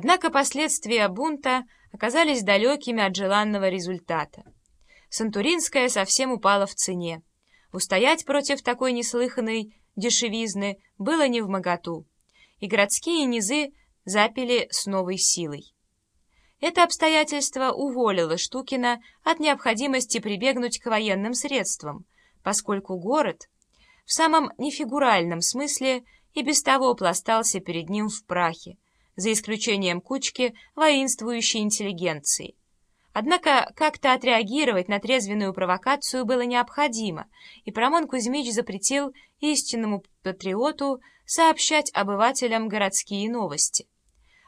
Однако последствия бунта оказались далекими от желанного результата. Сантуринская совсем упала в цене. Устоять против такой неслыханной дешевизны было не в моготу, и городские низы запили с новой силой. Это обстоятельство уволило Штукина от необходимости прибегнуть к военным средствам, поскольку город в самом нефигуральном смысле и без того пластался перед ним в прахе, за исключением кучки воинствующей интеллигенции. Однако как-то отреагировать на трезвенную провокацию было необходимо, и Парамон Кузьмич запретил истинному патриоту сообщать обывателям городские новости,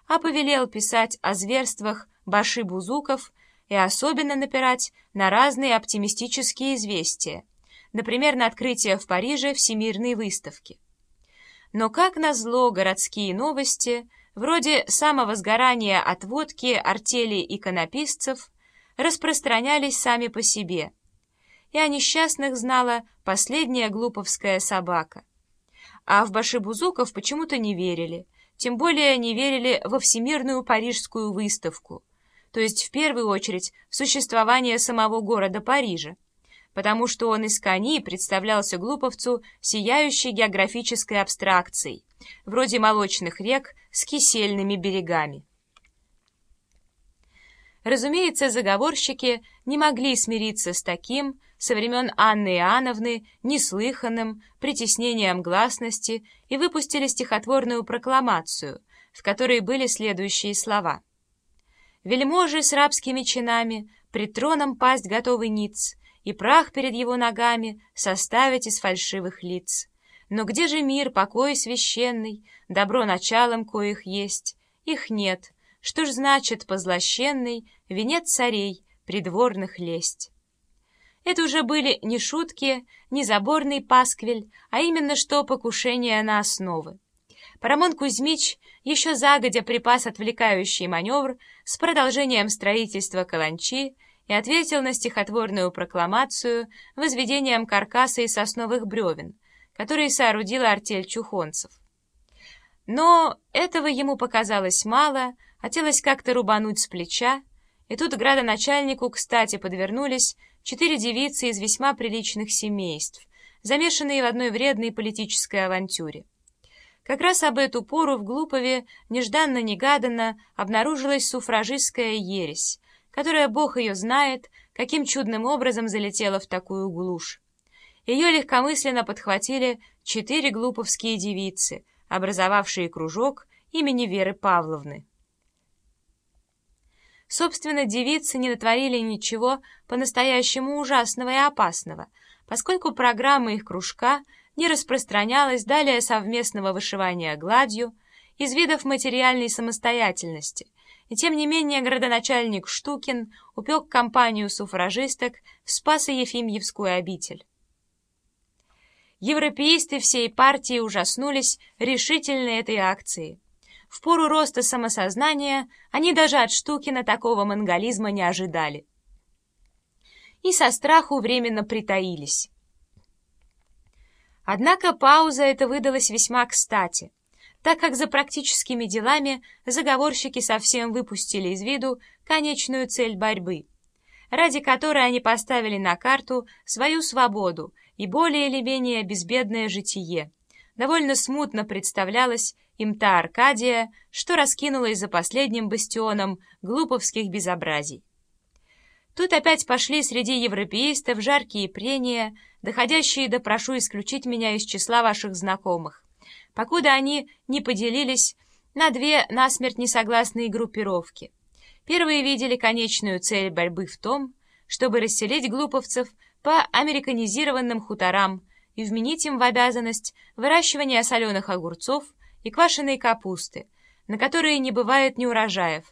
а повелел писать о зверствах баши-бузуков и особенно напирать на разные оптимистические известия, например, на открытие в Париже Всемирной выставки. Но, как назло, городские новости – вроде самовозгорания от водки, артели иконописцев, распространялись сами по себе, и о несчастных знала последняя глуповская собака. А в башибузуков почему-то не верили, тем более не верили во Всемирную Парижскую выставку, то есть в первую очередь в существование самого города Парижа потому что он из кони представлялся глуповцу сияющей географической абстракцией, вроде молочных рек с кисельными берегами. Разумеется, заговорщики не могли смириться с таким, со времен Анны Иоанновны, неслыханным притеснением гласности и выпустили стихотворную прокламацию, в которой были следующие слова. «Вельможи с рабскими чинами, пред троном пасть готовый ниц, и прах перед его ногами составить из фальшивых лиц. Но где же мир, покой священный, добро началом коих есть? Их нет. Что ж значит позлощенный венец царей, придворных лесть? Это уже были не шутки, не заборный пасквиль, а именно что покушение на основы. Парамон Кузьмич еще загодя припас отвлекающий маневр с продолжением строительства каланчи и ответил на стихотворную прокламацию возведением каркаса из сосновых бревен, которые соорудила артель чухонцев. Но этого ему показалось мало, хотелось как-то рубануть с плеча, и тут градоначальнику, кстати, подвернулись четыре девицы из весьма приличных семейств, замешанные в одной вредной политической авантюре. Как раз об эту пору в Глупове нежданно-негаданно обнаружилась суфражистская ересь, которая, бог ее знает, каким чудным образом залетела в такую глушь. Ее легкомысленно подхватили четыре глуповские девицы, образовавшие кружок имени Веры Павловны. Собственно, девицы не натворили ничего по-настоящему ужасного и опасного, поскольку программа их кружка не распространялась далее совместного вышивания гладью из видов материальной самостоятельности – и тем не менее городоначальник Штукин упек компанию суфражисток в Спасо-Ефимьевскую обитель. Европеисты всей партии ужаснулись решительной этой акции. В пору роста самосознания они даже от Штукина такого монголизма не ожидали. И со страху временно притаились. Однако пауза эта выдалась весьма кстати — так как за практическими делами заговорщики совсем выпустили из виду конечную цель борьбы, ради которой они поставили на карту свою свободу и более или менее безбедное житие. Довольно смутно представлялась им та Аркадия, что раскинулась за последним бастионом глуповских безобразий. Тут опять пошли среди европеистов жаркие прения, доходящие до «прошу исключить меня из числа ваших знакомых» покуда они не поделились на две насмерть несогласные группировки. Первые видели конечную цель борьбы в том, чтобы расселить глуповцев по американизированным хуторам и вменить им в обязанность выращивания соленых огурцов и квашеной капусты, на которые не бывает ни урожаев,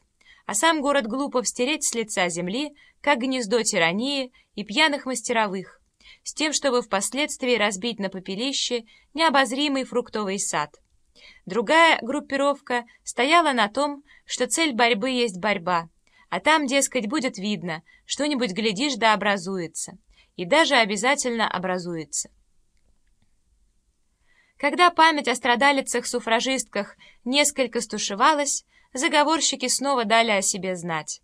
а сам город Глупов стереть с лица земли, как гнездо тирании и пьяных мастеровых, с тем, чтобы впоследствии разбить на попелище необозримый фруктовый сад. Другая группировка стояла на том, что цель борьбы есть борьба, а там, дескать, будет видно, что-нибудь, глядишь, да образуется, и даже обязательно образуется. Когда память о страдалицах-суфражистках несколько стушевалась, заговорщики снова дали о себе знать.